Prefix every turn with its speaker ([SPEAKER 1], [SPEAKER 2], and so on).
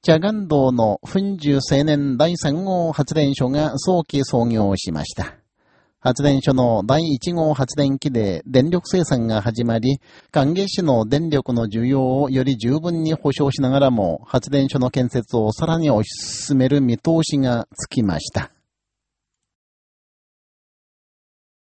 [SPEAKER 1] チャガン道の粉獣青年第3号発電所が早期創業しました。発電所の第1号発電機で電力生産が始まり、関係市の電力の需要をより十分に保障しながらも、発電所の建設をさらに推し進める見通しがつきました。